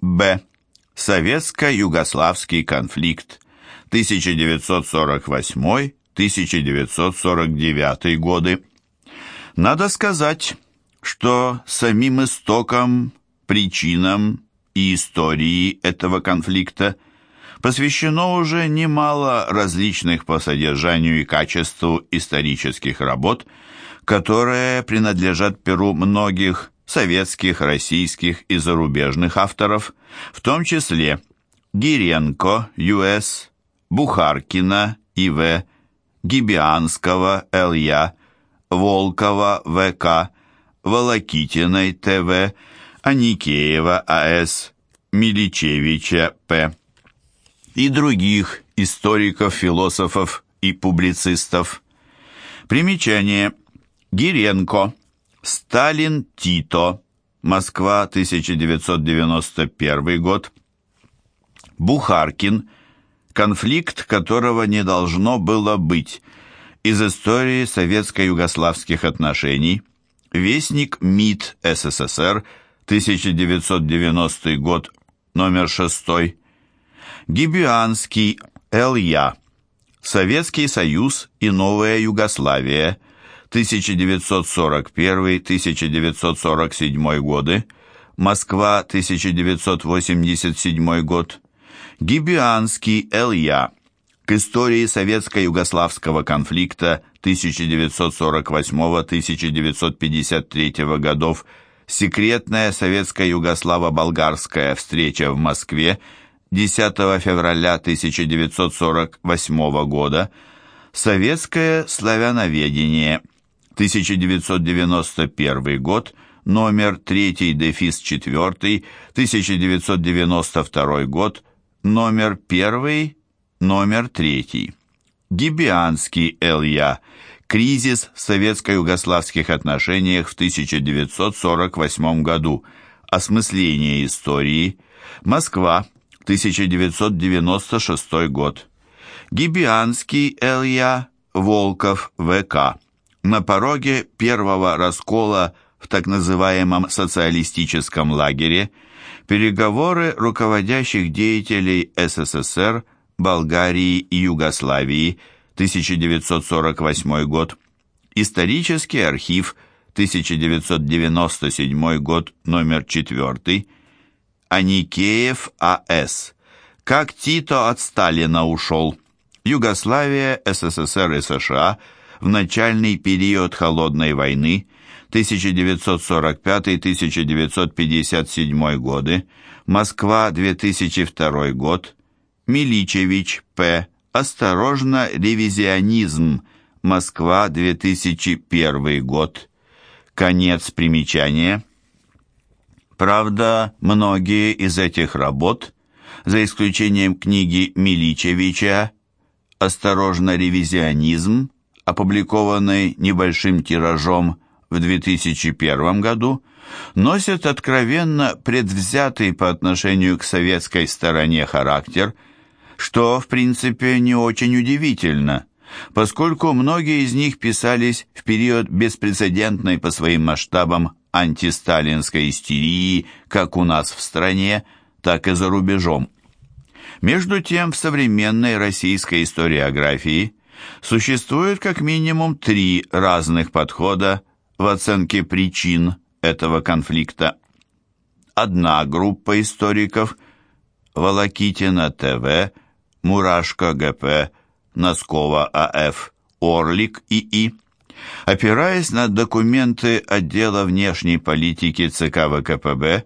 Б. Советско-югославский конфликт 1948-1949 годы. Надо сказать, что самим истоком, причинам и истории этого конфликта посвящено уже немало различных по содержанию и качеству исторических работ, которые принадлежат перу многих советских, российских и зарубежных авторов, в том числе Гиренко, Ю.С., Бухаркина, И.В., Гибианского, Л.Я., Волкова, В.К., Волокитиной, Т.В., Аникеева, А.С., Миличевича, П. и других историков, философов и публицистов. Примечание. Гиренко. Сталин Тито. Москва, 1991 год. Бухаркин. Конфликт, которого не должно было быть. Из истории советско-югославских отношений. Вестник МИД СССР, 1990 год, номер 6. Гибианский, Л.Я. Советский Союз и Новая Югославия, 1941-1947 годы, Москва, 1987 год, Гибианский Л.Я. К истории советско-югославского конфликта 1948-1953 годов секретная советско-югославо-болгарская встреча в Москве 10 февраля 1948 года, советское славяноведение 1991 год, номер 3 дефис 4, 1992 год, номер 1, номер 3. Гибианский Л.Я. Кризис в советско-югославских отношениях в 1948 году. Осмысление истории. Москва, 1996 год. Гибианский Л.Я. Волков В.К. На пороге первого раскола в так называемом социалистическом лагере переговоры руководящих деятелей СССР, Болгарии и Югославии, 1948 год, исторический архив, 1997 год, номер 4, Аникеев А.С. Как Тито от Сталина ушел. Югославия, СССР и США в начальный период Холодной войны 1945-1957 годы, Москва, 2002 год, Миличевич, П. Осторожно, ревизионизм. Москва, 2001 год. Конец примечания. Правда, многие из этих работ, за исключением книги Миличевича «Осторожно, ревизионизм», опубликованной небольшим тиражом в 2001 году, носят откровенно предвзятый по отношению к советской стороне характер, что, в принципе, не очень удивительно, поскольку многие из них писались в период беспрецедентной по своим масштабам антисталинской истерии как у нас в стране, так и за рубежом. Между тем, в современной российской историографии существует как минимум три разных подхода в оценке причин этого конфликта. Одна группа историков – Волокитина ТВ, Мурашко ГП, Носкова АФ, Орлик ИИ – опираясь на документы отдела внешней политики ЦК ВКПБ,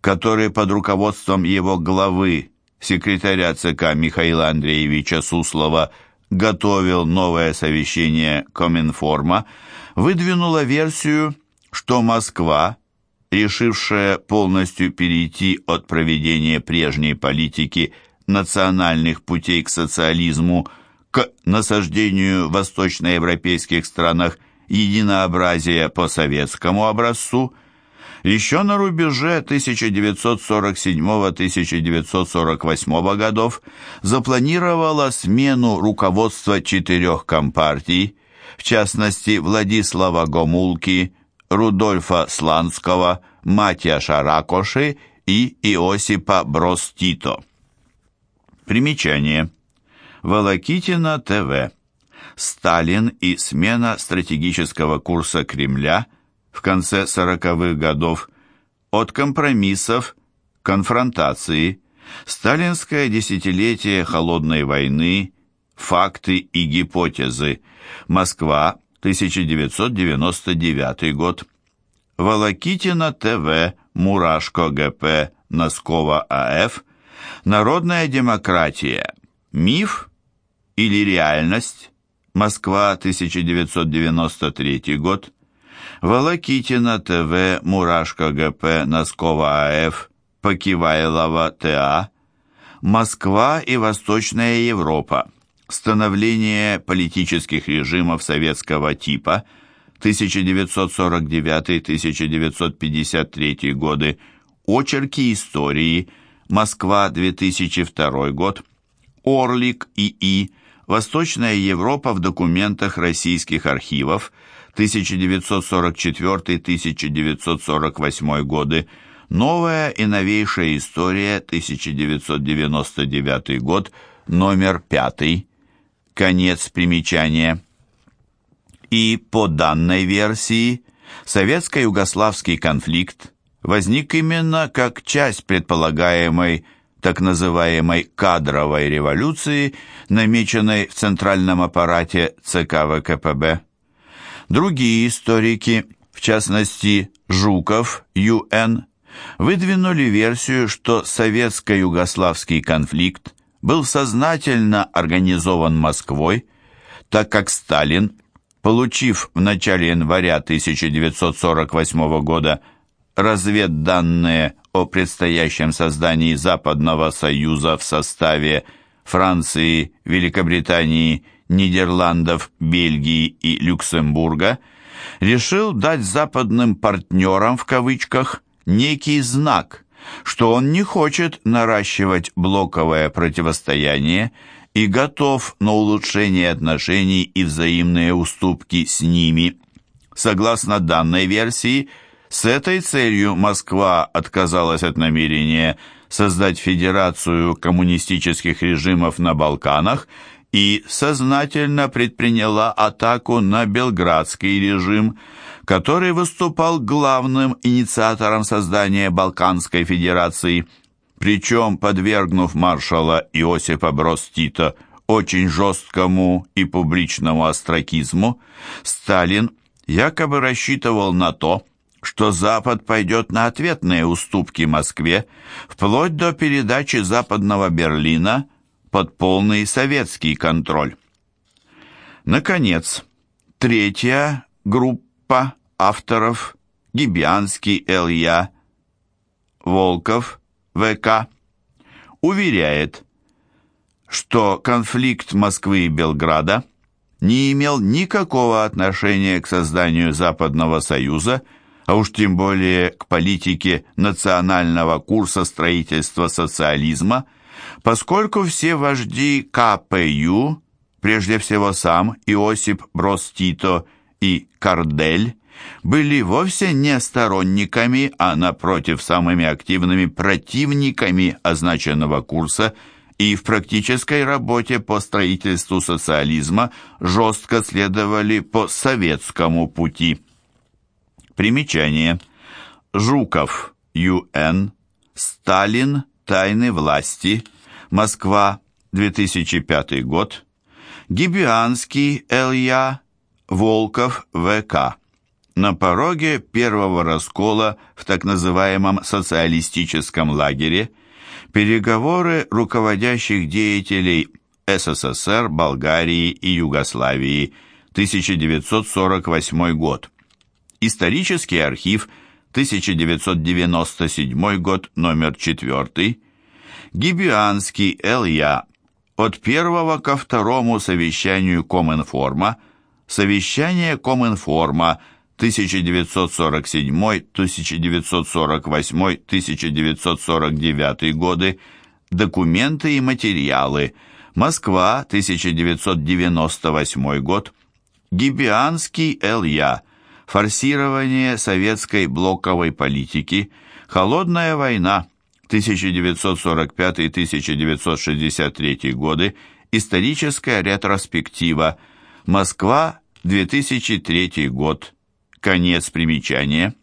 который под руководством его главы, секретаря ЦК Михаила Андреевича Суслова, готовил новое совещание Коминформа, выдвинула версию, что Москва, решившая полностью перейти от проведения прежней политики национальных путей к социализму, к насаждению в восточноевропейских странах единообразия по советскому образцу, еще на рубеже 1947-1948 годов запланировала смену руководства четырех компартий, в частности Владислава Гомулки, Рудольфа Сланского, Матья Шаракоши и Иосипа Брос Тито. Примечание. Волокитина ТВ. Сталин и смена стратегического курса Кремля в конце 40-х годов от компромиссов к конфронтации, сталинское десятилетие холодной войны, факты и гипотезы, Москва, 1999 год. Волокитина ТВ, Мурашко ГП, Носкова АФ, Народная демократия, миф или реальность, Москва, 1993 год, Волокитина ТВ, Мурашко ГП, Носкова АФ, Покивайлова ТА, Москва и Восточная Европа, становление политических режимов советского типа. 1949-1953 годы, очерки истории, Москва, 2002 год, Орлик ИИ, Восточная Европа в документах российских архивов 1944-1948 годы, Новая и новейшая история 1999 год, номер 5, конец примечания. И по данной версии советско-югославский конфликт возник именно как часть предполагаемой так называемой кадровой революции, намеченной в центральном аппарате ЦК ВКПБ. Другие историки, в частности Жуков, Ю.Н., выдвинули версию, что советско-югославский конфликт был сознательно организован Москвой, так как Сталин, получив в начале января 1948 года разведданные о предстоящем создании Западного Союза в составе Франции, Великобритании, Нидерландов, Бельгии и Люксембурга, решил дать западным «партнерам» в кавычках некий знак, что он не хочет наращивать блоковое противостояние и готов на улучшение отношений и взаимные уступки с ними. Согласно данной версии, с этой целью Москва отказалась от намерения создать федерацию коммунистических режимов на Балканах и сознательно предприняла атаку на белградский режим, который выступал главным инициатором создания Балканской Федерации, причем подвергнув маршала Иосифа Брос Тита очень жесткому и публичному остракизму, Сталин якобы рассчитывал на то, что Запад пойдет на ответные уступки Москве, вплоть до передачи Западного Берлина под полный советский контроль. Наконец, третья группа авторов Гибянский Л.Я., Волков В.К. уверяет, что конфликт Москвы и Белграда не имел никакого отношения к созданию Западного Союза а уж тем более к политике национального курса строительства социализма, поскольку все вожди КПЮ, прежде всего сам Иосип Брос Тито и Кардель, были вовсе не сторонниками, а напротив самыми активными противниками означенного курса и в практической работе по строительству социализма жестко следовали по советскому пути. Примечание. Жуков, Ю.Н. Сталин. Тайны власти. Москва. 2005 год. Гибианский, Л.Я. Волков, В.К. На пороге первого раскола в так называемом социалистическом лагере переговоры руководящих деятелей СССР, Болгарии и Югославии, 1948 год. Исторический архив, 1997 год, номер 4. Гибианский Л.Я. От первого ко второму совещанию Коминформа, совещание Коминформа. 1947-1948-1949 годы, документы и материалы, Москва, 1998 год, Гибианский Л.Я форсирование советской блоковой политики, холодная война 1945-1963 годы, историческая ретроспектива, Москва, 2003 год, конец примечания.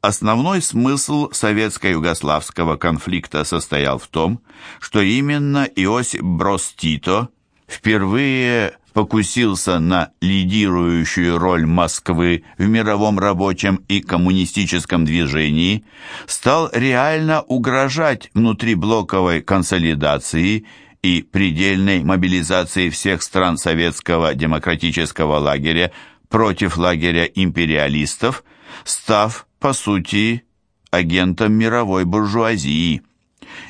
Основной смысл советско-югославского конфликта состоял в том, что именно Иосип Брос Тито впервые покусился на лидирующую роль Москвы в мировом рабочем и коммунистическом движении, стал реально угрожать внутриблоковой консолидации и предельной мобилизации всех стран советского демократического лагеря против лагеря империалистов, став по сути, агентом мировой буржуазии.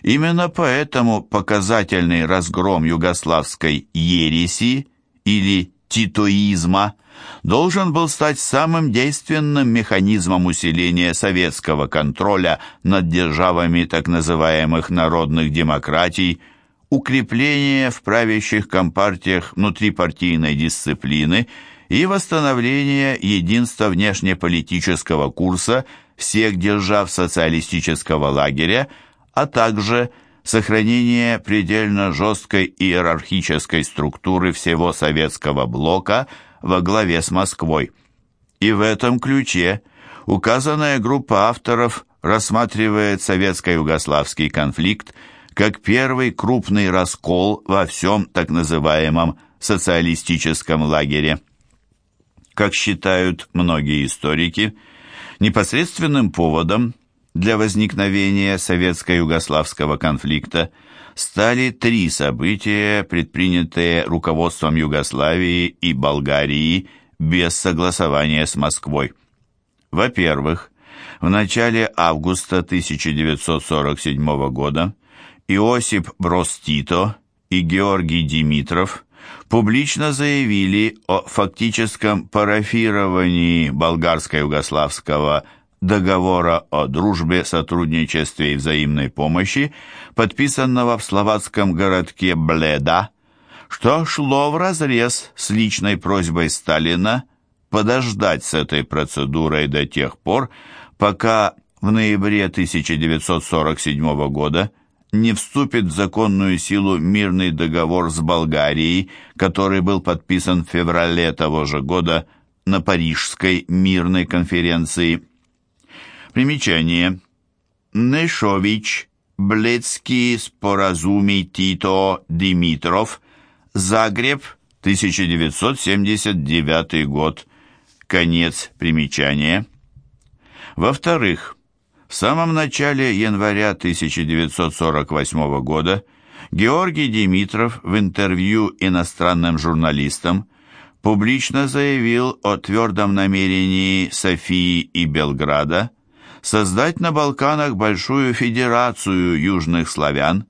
Именно поэтому показательный разгром югославской ереси или титоизма должен был стать самым действенным механизмом усиления советского контроля над державами так называемых народных демократий, укрепления в правящих компартиях внутрипартийной дисциплины – и восстановление единства внешнеполитического курса всех держав социалистического лагеря, а также сохранение предельно жесткой иерархической структуры всего советского блока во главе с Москвой. И в этом ключе указанная группа авторов рассматривает советско-югославский конфликт как первый крупный раскол во всем так называемом социалистическом лагере. Как считают многие историки, непосредственным поводом для возникновения советско-югославского конфликта стали три события, предпринятые руководством Югославии и Болгарии без согласования с Москвой. Во-первых, в начале августа 1947 года Иосип Брос Тито и Георгий Димитров публично заявили о фактическом парафировании болгарско-югославского договора о дружбе, сотрудничестве и взаимной помощи, подписанного в словацком городке Бледа, что шло вразрез с личной просьбой Сталина подождать с этой процедурой до тех пор, пока в ноябре 1947 года не вступит в законную силу мирный договор с Болгарией, который был подписан в феврале того же года на Парижской мирной конференции. Примечание. Нешович, Блецкий, Споразумий, Тито, Димитров, Загреб, 1979 год. Конец примечания. Во-вторых, в самом начале января 1948 года Георгий Димитров в интервью иностранным журналистам публично заявил о твердом намерении Софии и Белграда создать на Балканах большую федерацию южных славян,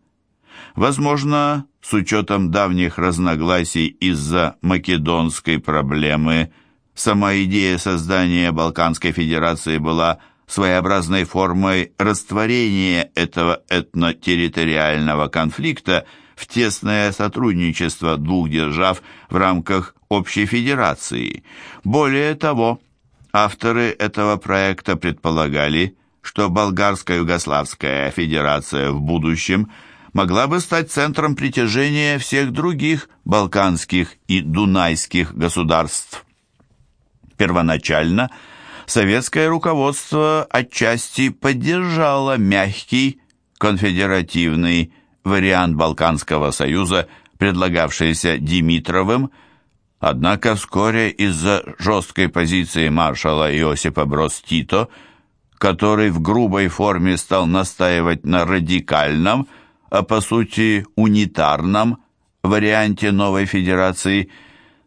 возможно, с учетом давних разногласий из-за македонской проблемы, сама идея создания Балканской федерации была своеобразной формой растворения этого этнотерриториального конфликта в тесное сотрудничество двух держав в рамках общей федерации. Более того, авторы этого проекта предполагали, что Болгарско-Югославская федерация в будущем могла бы стать центром притяжения всех других балканских и дунайских государств. Первоначально – советское руководство отчасти поддержало мягкий конфедеративный вариант Балканского союза, предлагавшийся Димитровым, однако вскоре из-за жесткой позиции маршала Иосипа Брос Тито, который в грубой форме стал настаивать на радикальном, а по сути унитарном варианте новой федерации –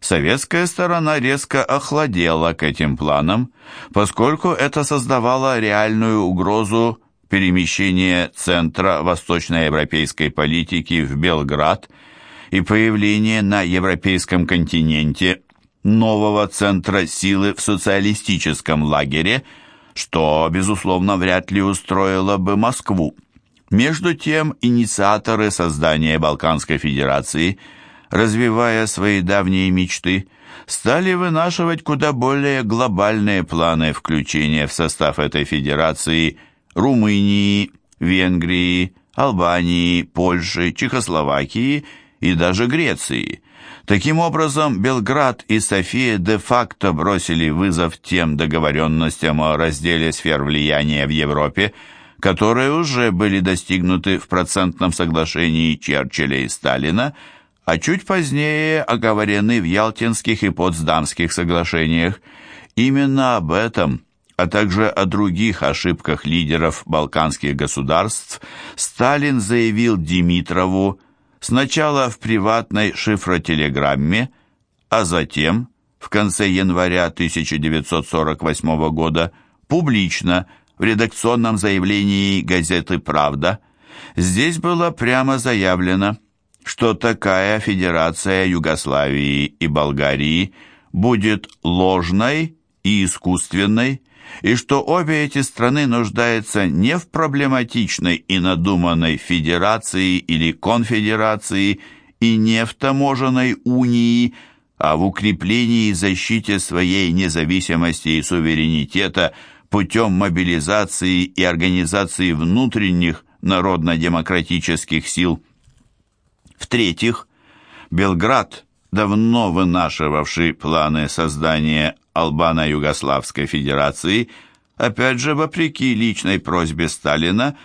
советская сторона резко охладела к этим планам, поскольку это создавало реальную угрозу перемещения центра восточноевропейской политики в Белград и появления на европейском континенте нового центра силы в социалистическом лагере, что, безусловно, вряд ли устроило бы Москву. Между тем, инициаторы создания Балканской Федерации – развивая свои давние мечты, стали вынашивать куда более глобальные планы включения в состав этой федерации Румынии, Венгрии, Албании, Польши, Чехословакии и даже Греции. Таким образом, Белград и София де-факто бросили вызов тем договоренностям о разделе сфер влияния в Европе, которые уже были достигнуты в процентном соглашении Черчилля и Сталина, а чуть позднее оговорены в Ялтинских и Потсдамских соглашениях. Именно об этом, а также о других ошибках лидеров балканских государств, Сталин заявил Димитрову сначала в приватной шифротелеграмме, а затем, в конце января 1948 года, публично в редакционном заявлении газеты «Правда». Здесь было прямо заявлено, что такая федерация Югославии и Болгарии будет ложной и искусственной, и что обе эти страны нуждаются не в проблематичной и надуманной федерации или конфедерации и не в таможенной унии, а в укреплении и защите своей независимости и суверенитета путем мобилизации и организации внутренних народно-демократических сил. В-третьих, Белград, давно вынашивавший планы создания Албано-Югославской Федерации, опять же вопреки личной просьбе Сталина,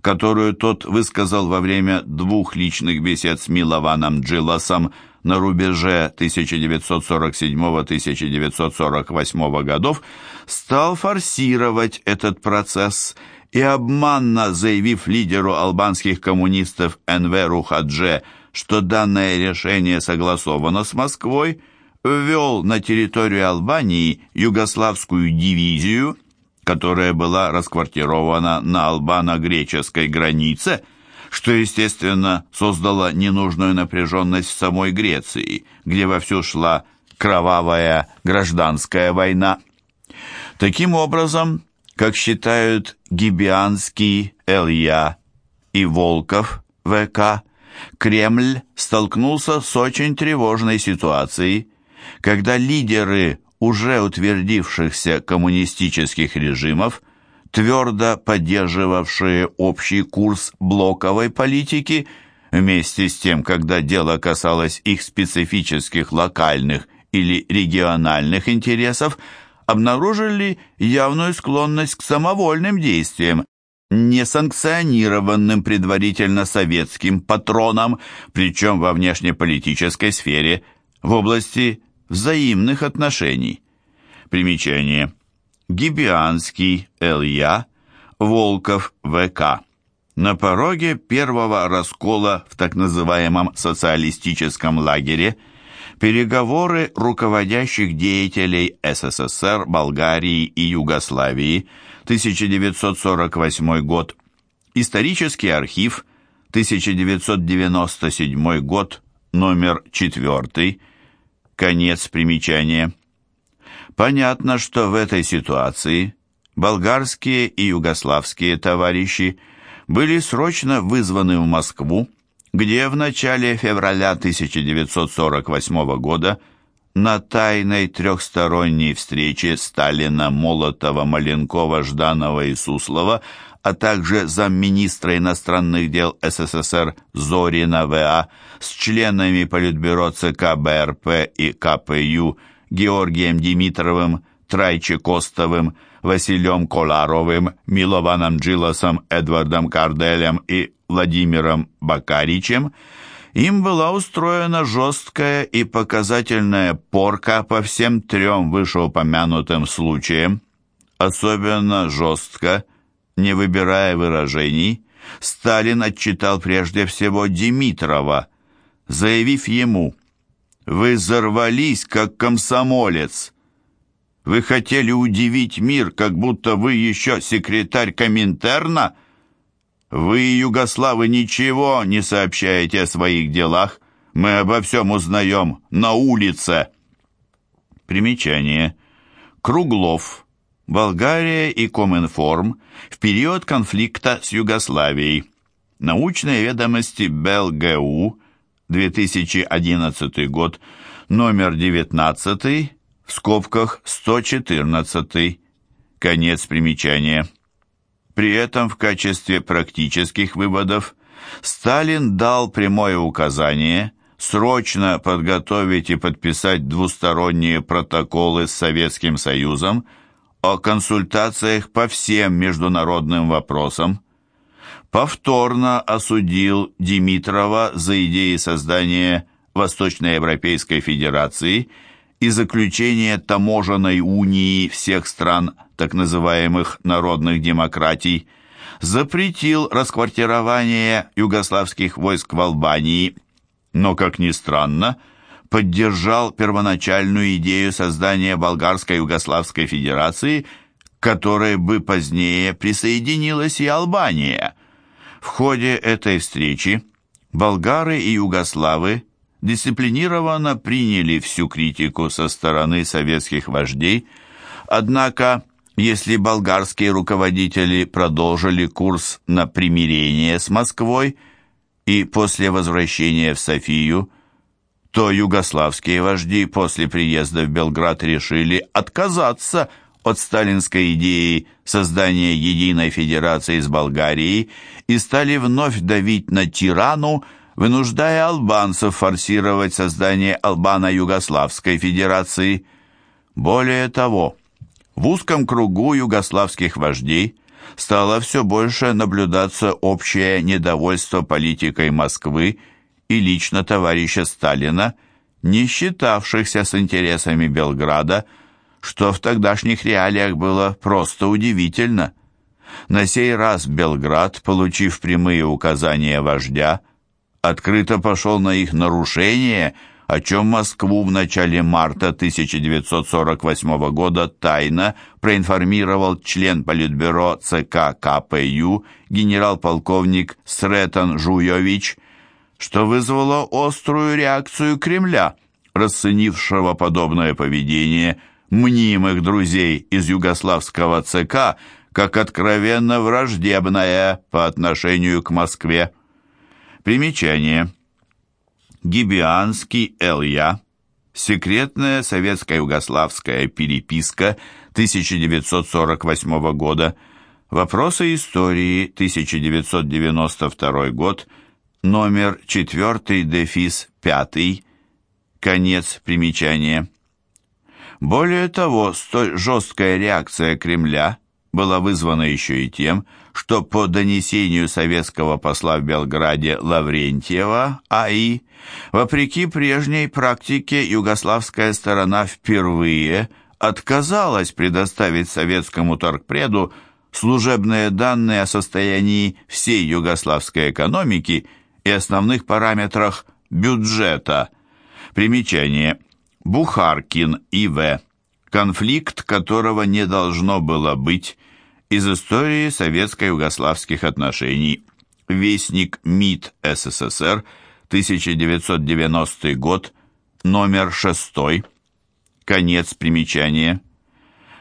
которую тот высказал во время двух личных бесед с Милованом Джиласом на рубеже 1947-1948 годов, стал форсировать этот процесс и обманно заявив лидеру албанских коммунистов Энверу Хадже, что данное решение согласовано с Москвой, ввел на территорию Албании югославскую дивизию, которая была расквартирована на албано-греческой границе, что, естественно, создало ненужную напряженность в самой Греции, где вовсю шла кровавая гражданская война. Таким образом, как считают Гибианский, Элья и Волков, ВК, Кремль столкнулся с очень тревожной ситуацией, когда лидеры уже утвердившихся коммунистических режимов, твердо поддерживавшие общий курс блоковой политики, вместе с тем, когда дело касалось их специфических локальных или региональных интересов, обнаружили явную склонность к самовольным действиям, несанкционированным предварительно советским патроном, причем во внешнеполитической сфере, в области взаимных отношений. Примечание. Гибианский Л.Я., Волков В.К. На пороге первого раскола в так называемом социалистическом лагере переговоры руководящих деятелей СССР, Болгарии и Югославии, 1948 год, исторический архив, 1997 год, номер 4, Конец примечания. Понятно, что в этой ситуации болгарские и югославские товарищи были срочно вызваны в Москву, где в начале февраля 1948 года на тайной трехсторонней встрече Сталина, Молотова, Маленкова, Жданова и Суслова а также замминистра иностранных дел СССР Зорина В.А. с членами Политбюро ЦК БРП и КПЮ Георгием Димитровым, Трайче Костовым, Василем Коларовым, Милованом Джилосом, Эдвардом Карделем и Владимиром Бакаричем, им была устроена жесткая и показательная порка по всем трем вышеупомянутым случаям. Особенно жестко – не выбирая выражений, Сталин отчитал прежде всего Димитрова, заявив ему «Вы взорвались, как комсомолец. Вы хотели удивить мир, как будто вы еще секретарь Коминтерна? Вы, югославы, ничего не сообщаете о своих делах. Мы обо всем узнаем на улице». Примечание. Круглов. Болгария и Коминформ в период конфликта с Югославией. Научные ведомости БелГУ, 2011 год, номер 19, в скобках 114, конец примечания. При этом в качестве практических выводов Сталин дал прямое указание срочно подготовить и подписать двусторонние протоколы с Советским Союзом о консультациях по всем международным вопросам, повторно осудил Димитрова за идеи создания Восточноевропейской Федерации и заключения таможенной унии всех стран так называемых народных демократий, запретил расквартирование югославских войск в Албании, но, как ни странно, поддержал первоначальную идею создания Болгарской Югославской Федерации, к которой бы позднее присоединилась и Албания. В ходе этой встречи болгары и югославы дисциплинированно приняли всю критику со стороны советских вождей, однако если болгарские руководители продолжили курс на примирение с Москвой и после возвращения в Софию, то югославские вожди после приезда в Белград решили отказаться от сталинской идеи создания единой федерации с Болгарией и стали вновь давить на тирану, вынуждая албанцев форсировать создание Албано-Югославской федерации. Более того, в узком кругу югославских вождей стало все больше наблюдаться общее недовольство политикой Москвы и лично товарища Сталина, не считавшихся с интересами Белграда, что в тогдашних реалиях было просто удивительно. На сей раз Белград, получив прямые указания вождя, открыто пошел на их нарушение – о чем Москву в начале марта 1948 года тайно проинформировал член Политбюро ЦК КПЮ генерал-полковник Сретан Жуйович, что вызвало острую реакцию Кремля, расценившего подобное поведение мнимых друзей из югославского ЦК как откровенно враждебное по отношению к Москве. Примечание. Гибианский Л.Я. Секретная советско-югославская переписка 1948 года. Вопросы истории 1992 год. Номер 4 дефис 5. Конец примечания. Более того, столь жесткая реакция Кремля была вызвана еще и тем, что по донесению советского посла в Белграде Лаврентьева А.И. вопреки прежней практике югославская сторона впервые отказалась предоставить советскому торгпреду служебные данные о состоянии всей югославской экономики и основных параметрах бюджета. Примечание. Бухаркин И.В. Конфликт, которого не должно было быть, из истории советско-югославских отношений. Вестник МИД СССР, 1990 год, номер 6. Конец примечания.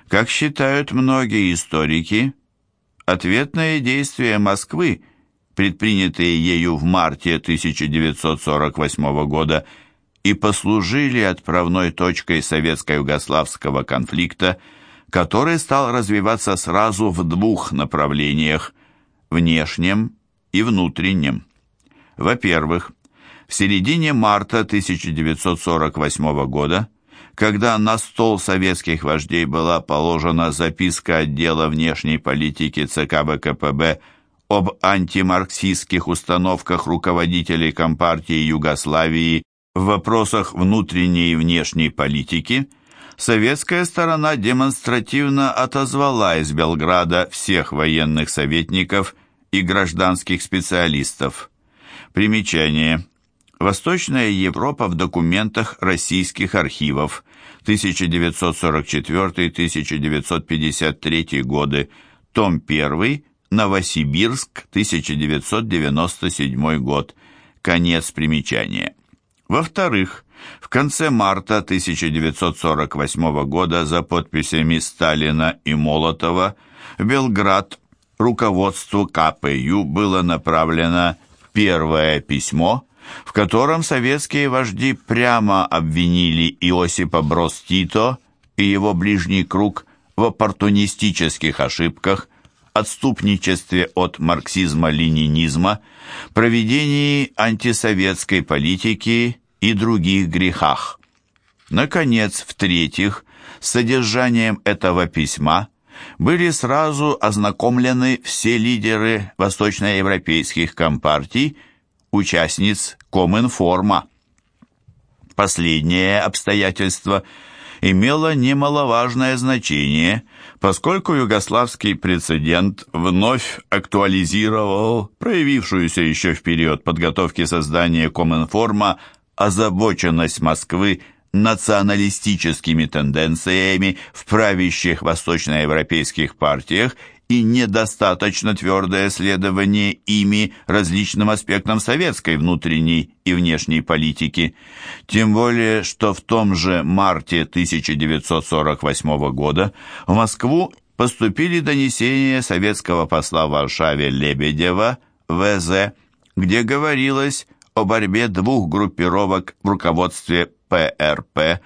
Как считают многие историки, ответные действия Москвы, предпринятые ею в марте 1948 года, и послужили отправной точкой советско-югославского конфликта – который стал развиваться сразу в двух направлениях – внешнем и внутреннем. Во-первых, в середине марта 1948 года, когда на стол советских вождей была положена записка отдела внешней политики ЦК ВКПБ об антимарксистских установках руководителей Компартии Югославии в вопросах внутренней и внешней политики – советская сторона демонстративно отозвала из Белграда всех военных советников и гражданских специалистов. Примечание. Восточная Европа в документах российских архивов 1944-1953 годы, том 1, Новосибирск, 1997 год. Конец примечания. Во-вторых, в конце марта 1948 года за подписями Сталина и Молотова в Белград руководству КПЮ было направлено первое письмо, в котором советские вожди прямо обвинили Иосипа Брос Тито и его ближний круг в оппортунистических ошибках, отступничестве от марксизма-ленинизма, проведении антисоветской политики и других грехах. Наконец, в-третьих, с содержанием этого письма были сразу ознакомлены все лидеры восточноевропейских компартий, участниц Коминформа. Последнее обстоятельство имело немаловажное значение, поскольку югославский прецедент вновь актуализировал проявившуюся еще в период подготовки создания Коминформа озабоченность Москвы националистическими тенденциями в правящих восточноевропейских партиях и недостаточно твердое следование ими различным аспектам советской внутренней и внешней политики. Тем более, что в том же марте 1948 года в Москву поступили донесения советского посла в Варшаве Лебедева, ВЗ, где говорилось о борьбе двух группировок в руководстве ПРП,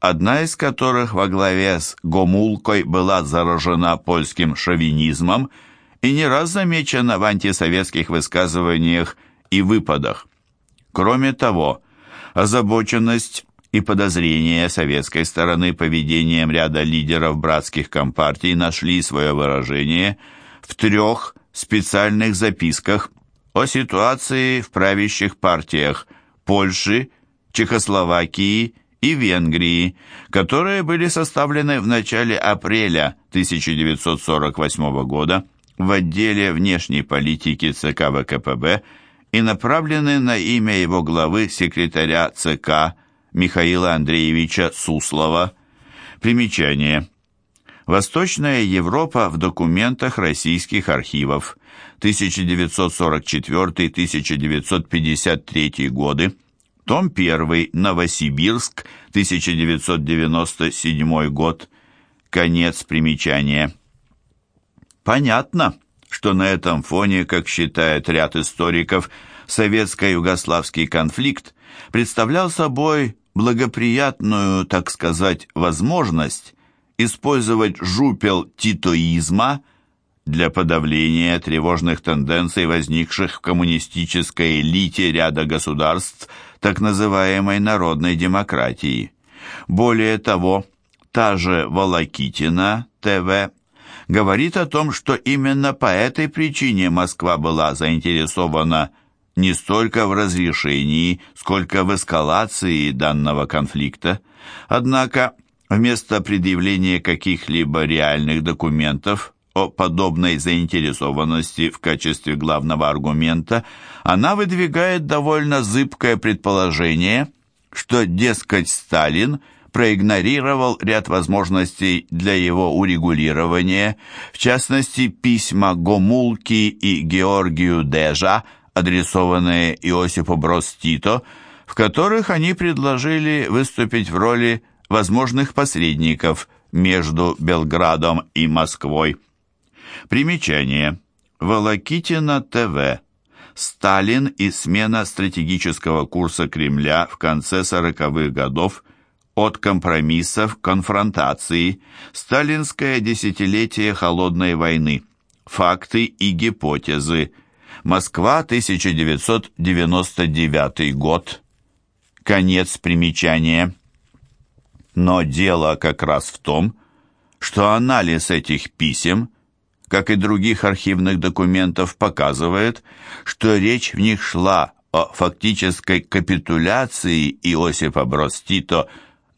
одна из которых во главе с Гомулкой была заражена польским шовинизмом и не раз замечена в антисоветских высказываниях и выпадах. Кроме того, озабоченность и подозрения советской стороны поведением ряда лидеров братских компартий нашли свое выражение в трех специальных записках о ситуации в правящих партиях Польши, Чехословакии и Венгрии, которые были составлены в начале апреля 1948 года в отделе внешней политики ЦК ВКПБ и направлены на имя его главы секретаря ЦК Михаила Андреевича Суслова. Примечание. Восточная Европа в документах российских архивов. 1944-1953 годы, том 1, Новосибирск, 1997 год, конец примечания. Понятно, что на этом фоне, как считает ряд историков, советско-югославский конфликт представлял собой благоприятную, так сказать, возможность использовать жупел титоизма – для подавления тревожных тенденций, возникших в коммунистической элите ряда государств так называемой народной демократии. Более того, та же Волокитина ТВ говорит о том, что именно по этой причине Москва была заинтересована не столько в разрешении, сколько в эскалации данного конфликта. Однако, вместо предъявления каких-либо реальных документов о подобной заинтересованности в качестве главного аргумента, она выдвигает довольно зыбкое предположение, что, дескать, Сталин проигнорировал ряд возможностей для его урегулирования, в частности, письма Гомулки и Георгию Дежа, адресованные Иосифу Брос Тито, в которых они предложили выступить в роли возможных посредников между Белградом и Москвой. Примечание. Волокитина ТВ. Сталин и смена стратегического курса Кремля в конце 40-х годов от компромиссов к конфронтации. Сталинское десятилетие холодной войны. Факты и гипотезы. Москва, 1999 год. Конец примечания. Но дело как раз в том, что анализ этих писем – как и других архивных документов, показывает, что речь в них шла о фактической капитуляции Иосифа Брос Тито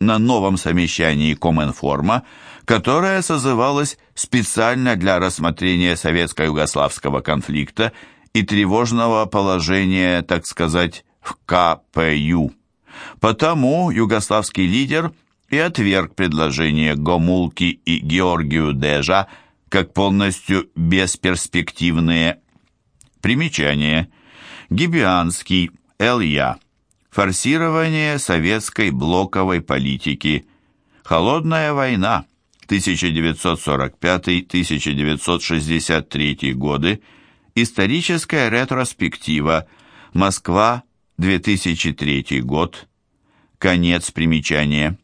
на новом совещании Коминформа, которое созывалось специально для рассмотрения советско-югославского конфликта и тревожного положения, так сказать, в КПЮ. Потому югославский лидер и отверг предложение Гомулки и Георгию Дежа как полностью бесперспективные. Примечание. Гибианский, Л.Я. Форсирование советской блоковой политики. Холодная война. 1945-1963 годы. Историческая ретроспектива. Москва, 2003 год. Конец примечания.